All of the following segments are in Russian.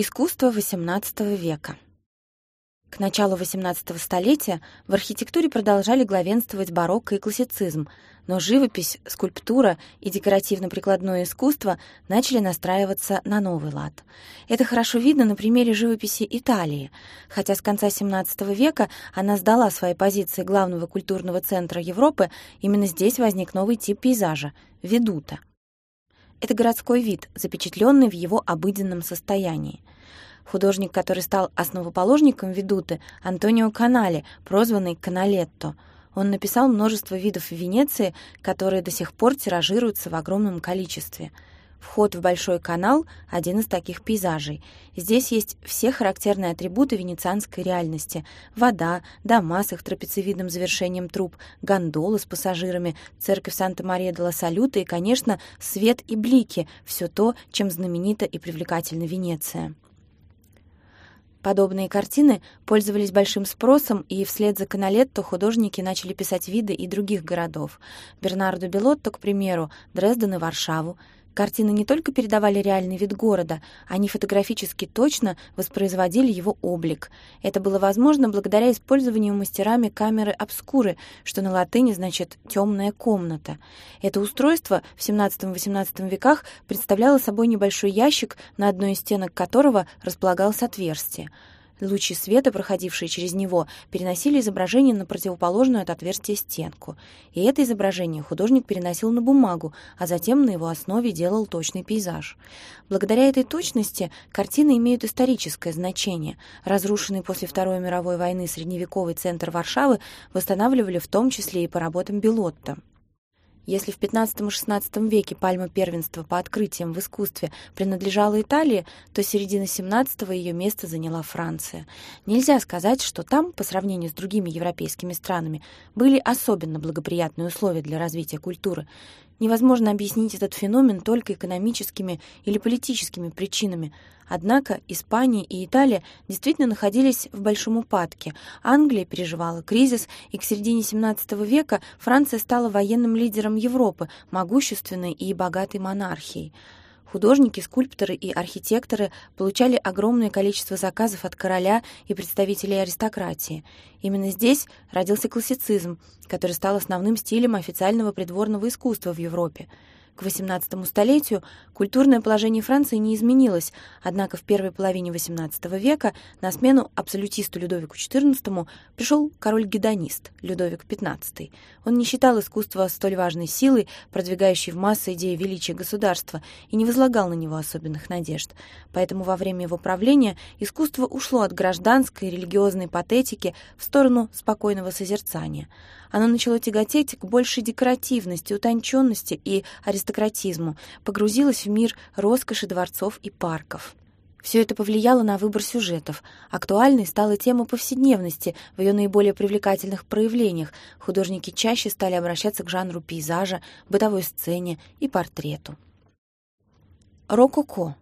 Искусство XVIII века. К началу XVIII столетия в архитектуре продолжали главенствовать барокко и классицизм, но живопись, скульптура и декоративно-прикладное искусство начали настраиваться на новый лад. Это хорошо видно на примере живописи Италии, хотя с конца XVII века она сдала свои позиции главного культурного центра Европы, именно здесь возник новый тип пейзажа — ведута. Это городской вид, запечатленный в его обыденном состоянии. Художник, который стал основоположником ведуты, Антонио Канали, прозванный Каналетто. Он написал множество видов Венеции, которые до сих пор тиражируются в огромном количестве — Вход в Большой канал — один из таких пейзажей. Здесь есть все характерные атрибуты венецианской реальности. Вода, дома с их трапециевидным завершением труб, гондолы с пассажирами, церковь Санта-Мария-де-ла-Салюта и, конечно, свет и блики — все то, чем знаменита и привлекательна Венеция. Подобные картины пользовались большим спросом, и вслед за Каналетто художники начали писать виды и других городов. Бернардо Белотто, к примеру, Дрезден и Варшаву — Картины не только передавали реальный вид города, они фотографически точно воспроизводили его облик. Это было возможно благодаря использованию мастерами камеры обскуры, что на латыни значит «темная комната». Это устройство в XVII-XVIII веках представляло собой небольшой ящик, на одной из стенок которого располагалось отверстие — Лучи света, проходившие через него, переносили изображение на противоположную от отверстия стенку. И это изображение художник переносил на бумагу, а затем на его основе делал точный пейзаж. Благодаря этой точности картины имеют историческое значение. Разрушенный после Второй мировой войны средневековый центр Варшавы восстанавливали в том числе и по работам Белотта. Если в XV-XVI веке пальма первенства по открытиям в искусстве принадлежала Италии, то с середины XVII ее место заняла Франция. Нельзя сказать, что там, по сравнению с другими европейскими странами, были особенно благоприятные условия для развития культуры. Невозможно объяснить этот феномен только экономическими или политическими причинами. Однако Испания и Италия действительно находились в большом упадке. Англия переживала кризис, и к середине XVII века Франция стала военным лидером Европы, могущественной и богатой монархией. Художники, скульпторы и архитекторы получали огромное количество заказов от короля и представителей аристократии. Именно здесь родился классицизм, который стал основным стилем официального придворного искусства в Европе. К XVIII столетию культурное положение Франции не изменилось, однако в первой половине XVIII века на смену абсолютисту Людовику XIV пришел король-гедонист Людовик XV. Он не считал искусство столь важной силой, продвигающей в массы идеи величия государства, и не возлагал на него особенных надежд. Поэтому во время его правления искусство ушло от гражданской и религиозной патетики в сторону спокойного созерцания. Оно начало тяготеть к большей декоративности, утонченности и аристократизму, погрузилось в мир роскоши дворцов и парков. Все это повлияло на выбор сюжетов. Актуальной стала тема повседневности в ее наиболее привлекательных проявлениях. Художники чаще стали обращаться к жанру пейзажа, бытовой сцене и портрету. Рококо.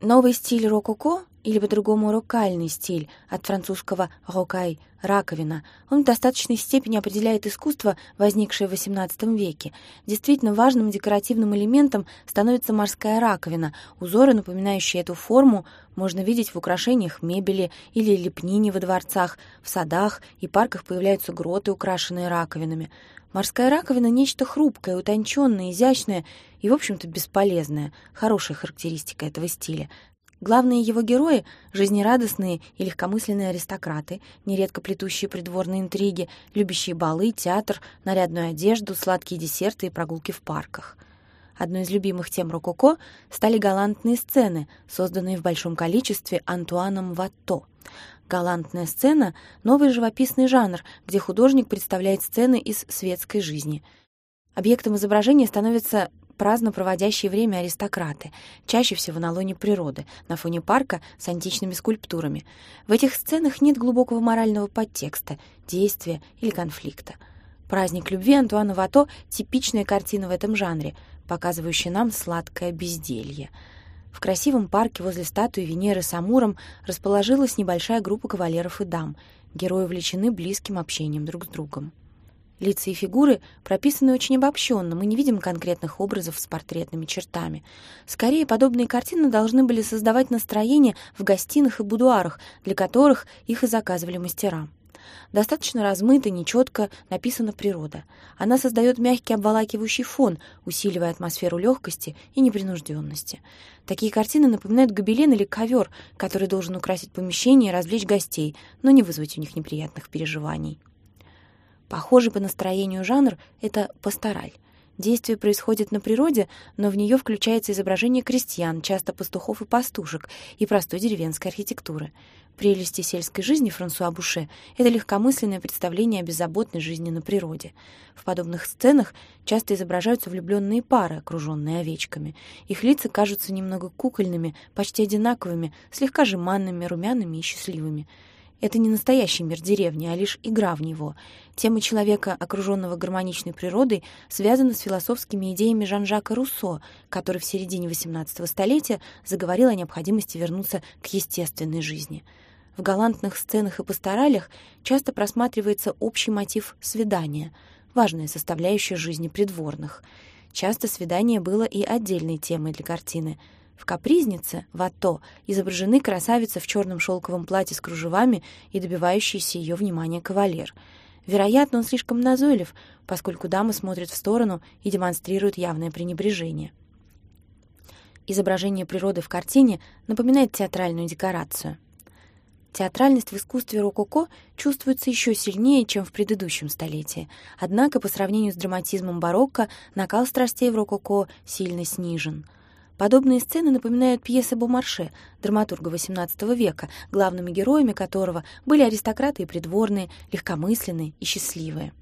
Новый стиль рококо или по-другому рокальный стиль, от французского «рокай» — «раковина». Он в достаточной степени определяет искусство, возникшее в XVIII веке. Действительно важным декоративным элементом становится морская раковина. Узоры, напоминающие эту форму, можно видеть в украшениях мебели или лепнине во дворцах, в садах и парках появляются гроты, украшенные раковинами. Морская раковина — нечто хрупкое, утонченное, изящное и, в общем-то, бесполезное. Хорошая характеристика этого стиля. Главные его герои — жизнерадостные и легкомысленные аристократы, нередко плетущие придворные интриги, любящие балы, театр, нарядную одежду, сладкие десерты и прогулки в парках. Одной из любимых тем рококо стали галантные сцены, созданные в большом количестве Антуаном Ватто. Галантная сцена — новый живописный жанр, где художник представляет сцены из светской жизни. Объектом изображения становится праздно проводящие время аристократы, чаще всего на лоне природы, на фоне парка с античными скульптурами. В этих сценах нет глубокого морального подтекста, действия или конфликта. «Праздник любви» Антуана Вато — типичная картина в этом жанре, показывающая нам сладкое безделье. В красивом парке возле статуи Венеры с Амуром расположилась небольшая группа кавалеров и дам. Герои увлечены близким общением друг с другом. Лица и фигуры прописаны очень обобщенно, мы не видим конкретных образов с портретными чертами. Скорее, подобные картины должны были создавать настроение в гостиных и будуарах, для которых их и заказывали мастера. Достаточно размыто, нечетко написана природа. Она создает мягкий обволакивающий фон, усиливая атмосферу легкости и непринужденности. Такие картины напоминают гобелен или ковер, который должен украсить помещение и развлечь гостей, но не вызвать у них неприятных переживаний. Похожий по настроению жанр — это пастораль. Действие происходит на природе, но в нее включается изображение крестьян, часто пастухов и пастушек, и простой деревенской архитектуры. Прелести сельской жизни Франсуа Буше — это легкомысленное представление о беззаботной жизни на природе. В подобных сценах часто изображаются влюбленные пары, окруженные овечками. Их лица кажутся немного кукольными, почти одинаковыми, слегка жеманными, румяными и счастливыми — это не настоящий мир деревни, а лишь игра в него. Тема человека, окруженного гармоничной природой, связана с философскими идеями Жан-Жака Руссо, который в середине XVIII столетия заговорил о необходимости вернуться к естественной жизни. В галантных сценах и пасторалях часто просматривается общий мотив свидания, важная составляющая жизни придворных. Часто свидание было и отдельной темой для картины — в «Капризнице» в Ато изображены красавица в черном шелковом платье с кружевами и добивающийся ее внимания кавалер. Вероятно, он слишком назойлив, поскольку дамы смотрят в сторону и демонстрируют явное пренебрежение. Изображение природы в картине напоминает театральную декорацию. Театральность в искусстве рококо чувствуется еще сильнее, чем в предыдущем столетии. Однако, по сравнению с драматизмом барокко, накал страстей в рококо сильно снижен — Подобные сцены напоминают пьесы Бомарше, драматурга XVIII века, главными героями которого были аристократы и придворные, легкомысленные и счастливые.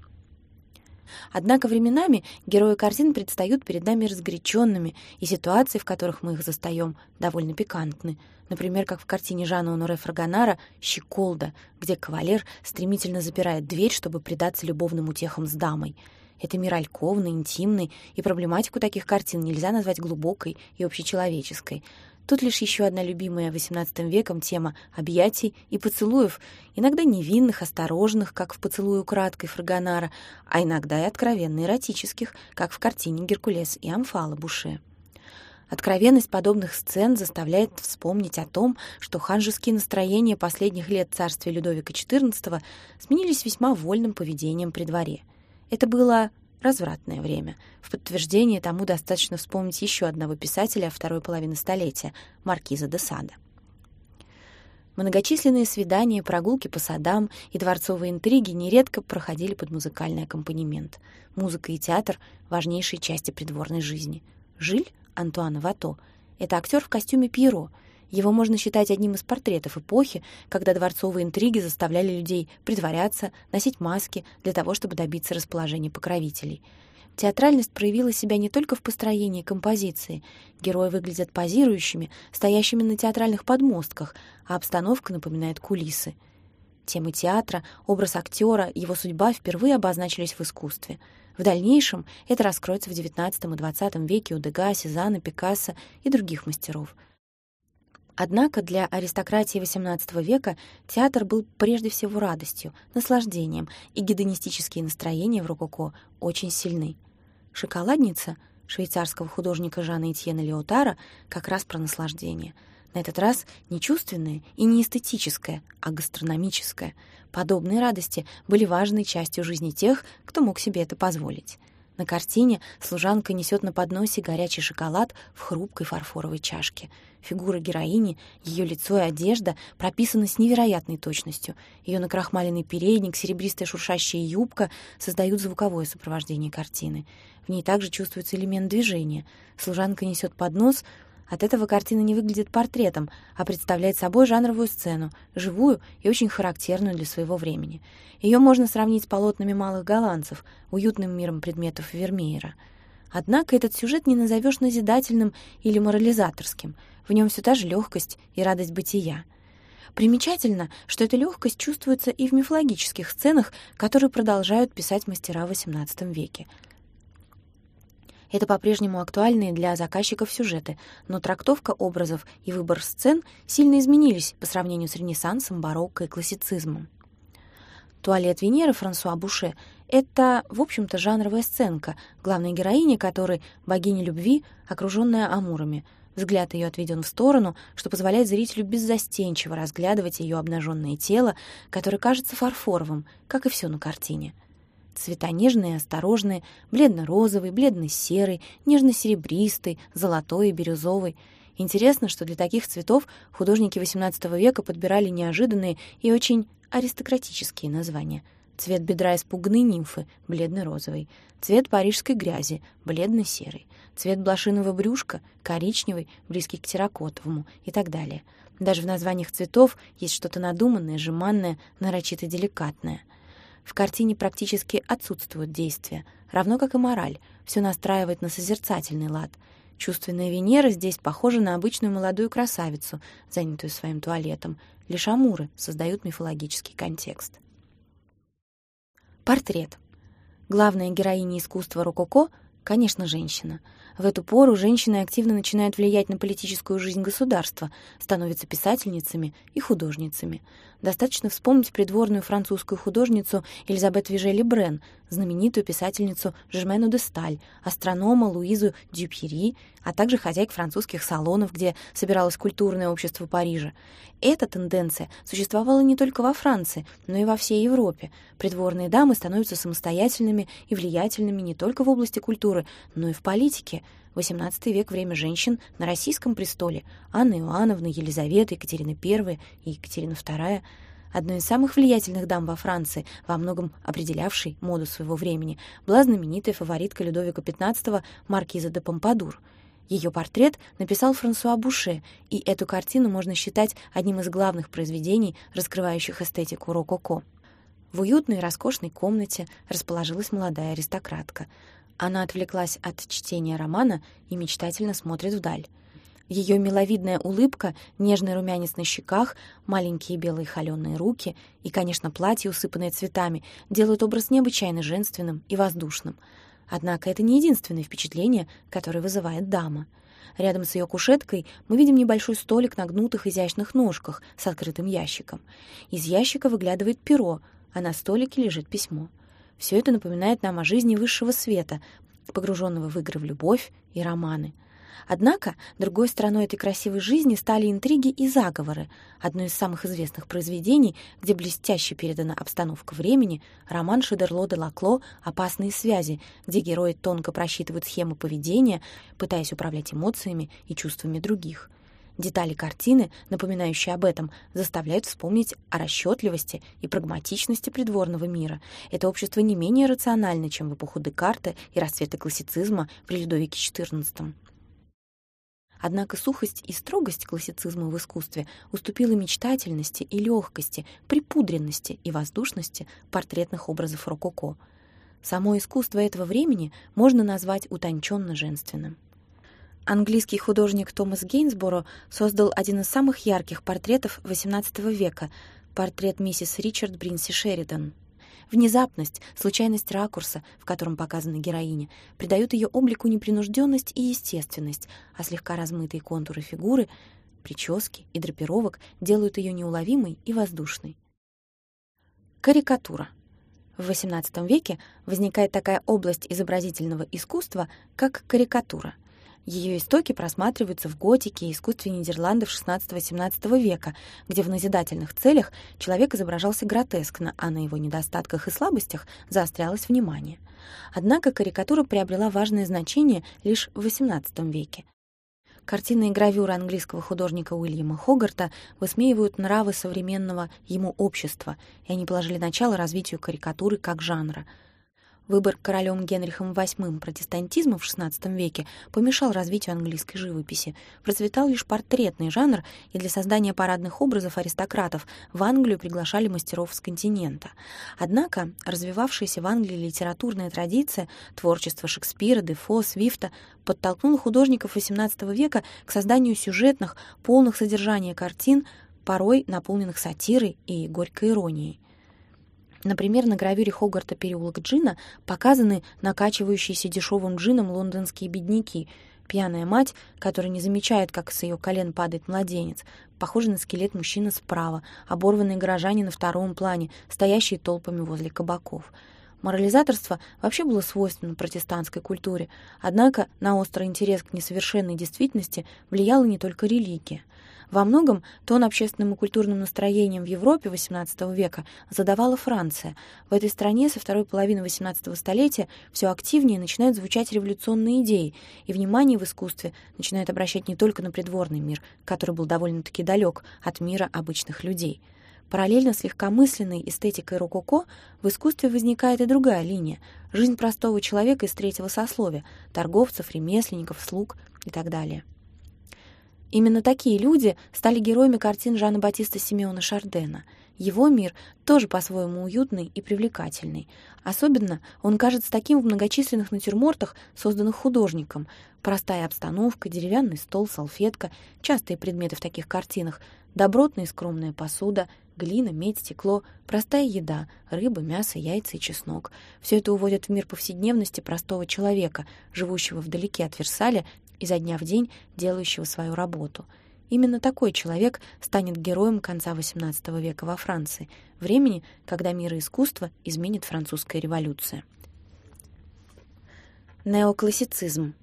Однако временами герои картин предстают перед нами разгоряченными, и ситуации, в которых мы их застаем, довольно пикантны. Например, как в картине Жана Оноре Фрагонара «Щеколда», где кавалер стремительно запирает дверь, чтобы предаться любовным утехам с дамой — это мир альковный, интимный, и проблематику таких картин нельзя назвать глубокой и общечеловеческой. Тут лишь еще одна любимая XVIII веком тема объятий и поцелуев, иногда невинных, осторожных, как в «Поцелую краткой» Фрагонара, а иногда и откровенно эротических, как в картине «Геркулес и Амфала» Буше. Откровенность подобных сцен заставляет вспомнить о том, что ханжеские настроения последних лет царствия Людовика XIV сменились весьма вольным поведением при дворе — это было развратное время. В подтверждение тому достаточно вспомнить еще одного писателя второй половины столетия — Маркиза де Сада. Многочисленные свидания, прогулки по садам и дворцовые интриги нередко проходили под музыкальный аккомпанемент. Музыка и театр — важнейшие части придворной жизни. Жиль Антуана Вато — это актер в костюме Пьеро — его можно считать одним из портретов эпохи, когда дворцовые интриги заставляли людей притворяться, носить маски для того, чтобы добиться расположения покровителей. Театральность проявила себя не только в построении композиции. Герои выглядят позирующими, стоящими на театральных подмостках, а обстановка напоминает кулисы. Темы театра, образ актера, его судьба впервые обозначились в искусстве. В дальнейшем это раскроется в XIX и XX веке у Дега, Сезанна, Пикассо и других мастеров — Однако для аристократии XVIII века театр был прежде всего радостью, наслаждением, и гедонистические настроения в рококо очень сильны. «Шоколадница» швейцарского художника Жана Этьена Леотара как раз про наслаждение. На этот раз не чувственное и не эстетическое, а гастрономическое. Подобные радости были важной частью жизни тех, кто мог себе это позволить. На картине служанка несет на подносе горячий шоколад в хрупкой фарфоровой чашке. Фигура героини, ее лицо и одежда прописаны с невероятной точностью. Ее накрахмаленный передник, серебристая шуршащая юбка создают звуковое сопровождение картины. В ней также чувствуется элемент движения. Служанка несет поднос, от этого картина не выглядит портретом, а представляет собой жанровую сцену, живую и очень характерную для своего времени. Ее можно сравнить с полотнами малых голландцев, уютным миром предметов Вермеера. Однако этот сюжет не назовешь назидательным или морализаторским. В нем все та же легкость и радость бытия. Примечательно, что эта легкость чувствуется и в мифологических сценах, которые продолжают писать мастера в XVIII веке — это по-прежнему актуальные для заказчиков сюжеты, но трактовка образов и выбор сцен сильно изменились по сравнению с Ренессансом, барокко и классицизмом. «Туалет Венеры» Франсуа Буше Это, в общем-то, жанровая сценка, главная героиня которой — богиня любви, окруженная амурами. Взгляд ее отведен в сторону, что позволяет зрителю беззастенчиво разглядывать ее обнаженное тело, которое кажется фарфоровым, как и все на картине. Цвета нежные и осторожные, бледно-розовый, бледно-серый, нежно-серебристый, золотой и бирюзовый. Интересно, что для таких цветов художники XVIII века подбирали неожиданные и очень аристократические названия — Цвет бедра испуганной нимфы — бледно-розовый. Цвет парижской грязи — бледно-серый. Цвет блошиного брюшка — коричневый, близкий к терракотовому и так далее. Даже в названиях цветов есть что-то надуманное, жеманное, нарочито деликатное. В картине практически отсутствуют действия, равно как и мораль. Все настраивает на созерцательный лад. Чувственная Венера здесь похожа на обычную молодую красавицу, занятую своим туалетом. Лишь амуры создают мифологический контекст. Портрет. Главная героиня искусства рококо — конечно, женщина. В эту пору женщины активно начинают влиять на политическую жизнь государства, становятся писательницами и художницами. Достаточно вспомнить придворную французскую художницу Элизабет Вижели Брен, знаменитую писательницу Жермену де Сталь, астронома Луизу Дюпьери, а также хозяйк французских салонов, где собиралось культурное общество Парижа. Эта тенденция существовала не только во Франции, но и во всей Европе. Придворные дамы становятся самостоятельными и влиятельными не только в области культуры, но и в политике. XVIII век — время женщин на российском престоле. Анна Иоанновна, Елизавета, Екатерина I и Екатерина II — одной из самых влиятельных дам во Франции, во многом определявшей моду своего времени, была знаменитая фаворитка Людовика XV маркиза де Помпадур. Ее портрет написал Франсуа Буше, и эту картину можно считать одним из главных произведений, раскрывающих эстетику рококо. В уютной роскошной комнате расположилась молодая аристократка. Она отвлеклась от чтения романа и мечтательно смотрит вдаль. Ее миловидная улыбка, нежный румянец на щеках, маленькие белые холеные руки и, конечно, платье, усыпанное цветами, делают образ необычайно женственным и воздушным. Однако это не единственное впечатление, которое вызывает дама. Рядом с ее кушеткой мы видим небольшой столик на гнутых изящных ножках с открытым ящиком. Из ящика выглядывает перо, а на столике лежит письмо. Все это напоминает нам о жизни высшего света, погруженного в игры в любовь и романы — Однако другой стороной этой красивой жизни стали интриги и заговоры. Одно из самых известных произведений, где блестяще передана обстановка времени, роман Шидерло де Лакло «Опасные связи», где герои тонко просчитывают схемы поведения, пытаясь управлять эмоциями и чувствами других. Детали картины, напоминающие об этом, заставляют вспомнить о расчетливости и прагматичности придворного мира. Это общество не менее рационально, чем в эпоху Декарта и расцвета классицизма при Людовике XIV. Однако сухость и строгость классицизма в искусстве уступила мечтательности и легкости, припудренности и воздушности портретных образов рококо. Само искусство этого времени можно назвать утонченно женственным. Английский художник Томас Гейнсборо создал один из самых ярких портретов XVIII века — портрет миссис Ричард Бринси Шеридан — Внезапность, случайность ракурса, в котором показана героиня, придают ее облику непринужденность и естественность, а слегка размытые контуры фигуры, прически и драпировок делают ее неуловимой и воздушной. Карикатура. В XVIII веке возникает такая область изобразительного искусства, как карикатура — ее истоки просматриваются в готике и искусстве Нидерландов XVI-XVII века, где в назидательных целях человек изображался гротескно, а на его недостатках и слабостях заострялось внимание. Однако карикатура приобрела важное значение лишь в XVIII веке. Картины и гравюры английского художника Уильяма Хогарта высмеивают нравы современного ему общества, и они положили начало развитию карикатуры как жанра — Выбор королем Генрихом VIII протестантизма в XVI веке помешал развитию английской живописи. Процветал лишь портретный жанр, и для создания парадных образов аристократов в Англию приглашали мастеров с континента. Однако развивавшаяся в Англии литературная традиция, творчество Шекспира, Дефо, Свифта подтолкнула художников XVIII века к созданию сюжетных, полных содержания картин, порой наполненных сатирой и горькой иронией. Например, на гравюре Хогарта «Переулок Джина» показаны накачивающиеся дешевым джином лондонские бедняки. Пьяная мать, которая не замечает, как с ее колен падает младенец, похожий на скелет мужчины справа, оборванные горожане на втором плане, стоящие толпами возле кабаков. Морализаторство вообще было свойственно протестантской культуре, однако на острый интерес к несовершенной действительности влияла не только религия. Во многом тон общественным и культурным настроением в Европе XVIII века задавала Франция. В этой стране со второй половины XVIII столетия все активнее начинают звучать революционные идеи, и внимание в искусстве начинает обращать не только на придворный мир, который был довольно-таки далек от мира обычных людей — Параллельно с легкомысленной эстетикой рококо в искусстве возникает и другая линия — жизнь простого человека из третьего сословия — торговцев, ремесленников, слуг и так далее. Именно такие люди стали героями картин Жана Батиста Симеона Шардена. Его мир тоже по-своему уютный и привлекательный. Особенно он кажется таким в многочисленных натюрмортах, созданных художником. Простая обстановка, деревянный стол, салфетка — частые предметы в таких картинах, добротная и скромная посуда — Глина, медь, стекло, простая еда, рыба, мясо, яйца и чеснок. Все это уводит в мир повседневности простого человека, живущего вдалеке от Версаля изо дня в день делающего свою работу. Именно такой человек станет героем конца XVIII века во Франции, времени, когда мир и искусство изменит французская революция. Неоклассицизм.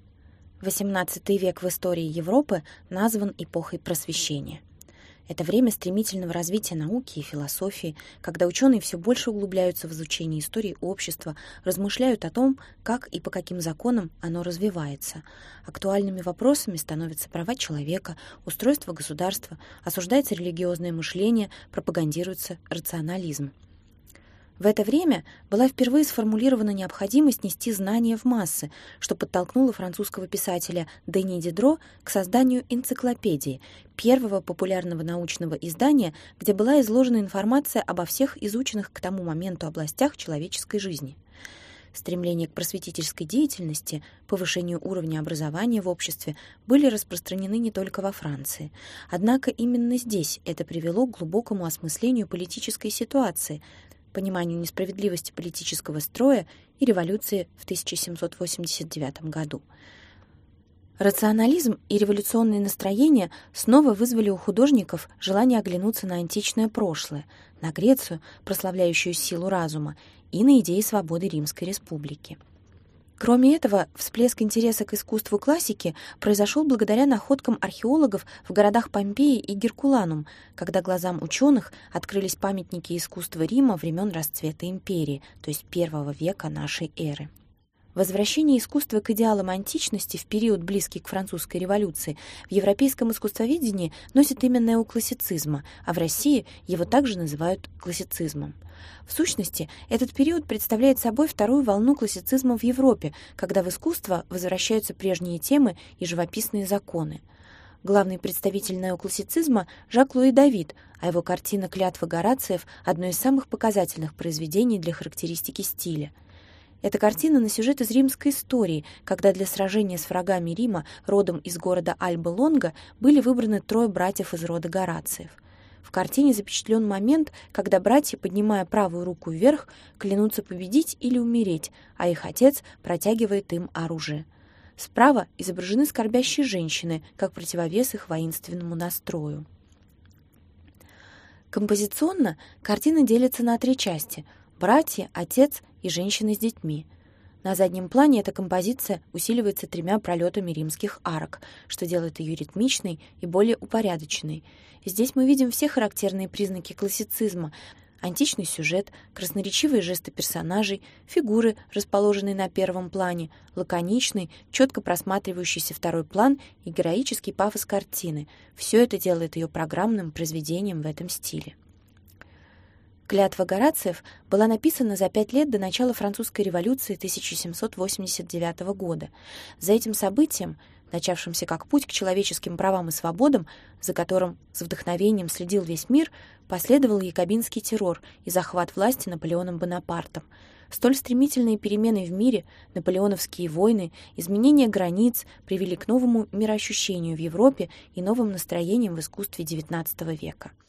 XVIII век в истории Европы назван эпохой просвещения — это время стремительного развития науки и философии, когда ученые все больше углубляются в изучение истории общества, размышляют о том, как и по каким законам оно развивается. Актуальными вопросами становятся права человека, устройство государства, осуждается религиозное мышление, пропагандируется рационализм. В это время была впервые сформулирована необходимость нести знания в массы, что подтолкнуло французского писателя Дени Дидро к созданию энциклопедии, первого популярного научного издания, где была изложена информация обо всех изученных к тому моменту областях человеческой жизни. Стремление к просветительской деятельности, повышению уровня образования в обществе были распространены не только во Франции. Однако именно здесь это привело к глубокому осмыслению политической ситуации, пониманию несправедливости политического строя и революции в 1789 году. Рационализм и революционные настроения снова вызвали у художников желание оглянуться на античное прошлое, на Грецию, прославляющую силу разума, и на идеи свободы Римской республики. Кроме этого, всплеск интереса к искусству классики произошел благодаря находкам археологов в городах Помпеи и Геркуланум, когда глазам ученых открылись памятники искусства Рима времен расцвета империи, то есть первого века нашей эры. Возвращение искусства к идеалам античности в период, близкий к французской революции, в европейском искусствоведении носит имя неоклассицизма, а в России его также называют классицизмом. В сущности, этот период представляет собой вторую волну классицизма в Европе, когда в искусство возвращаются прежние темы и живописные законы. Главный представитель неоклассицизма — Жак-Луи Давид, а его картина «Клятва Горациев» — одно из самых показательных произведений для характеристики стиля — эта картина на сюжет из римской истории, когда для сражения с врагами Рима родом из города Альбы-Лонга были выбраны трое братьев из рода Горациев. В картине запечатлен момент, когда братья, поднимая правую руку вверх, клянутся победить или умереть, а их отец протягивает им оружие. Справа изображены скорбящие женщины, как противовес их воинственному настрою. Композиционно картина делится на три части — братья, отец и женщины с детьми. На заднем плане эта композиция усиливается тремя пролетами римских арок, что делает ее ритмичной и более упорядоченной. Здесь мы видим все характерные признаки классицизма — античный сюжет, красноречивые жесты персонажей, фигуры, расположенные на первом плане, лаконичный, четко просматривающийся второй план и героический пафос картины. Все это делает ее программным произведением в этом стиле. «Клятва Горациев» была написана за пять лет до начала французской революции 1789 года. За этим событием, начавшимся как путь к человеческим правам и свободам, за которым с вдохновением следил весь мир, последовал якобинский террор и захват власти Наполеоном Бонапартом. Столь стремительные перемены в мире, наполеоновские войны, изменения границ привели к новому мироощущению в Европе и новым настроениям в искусстве XIX века.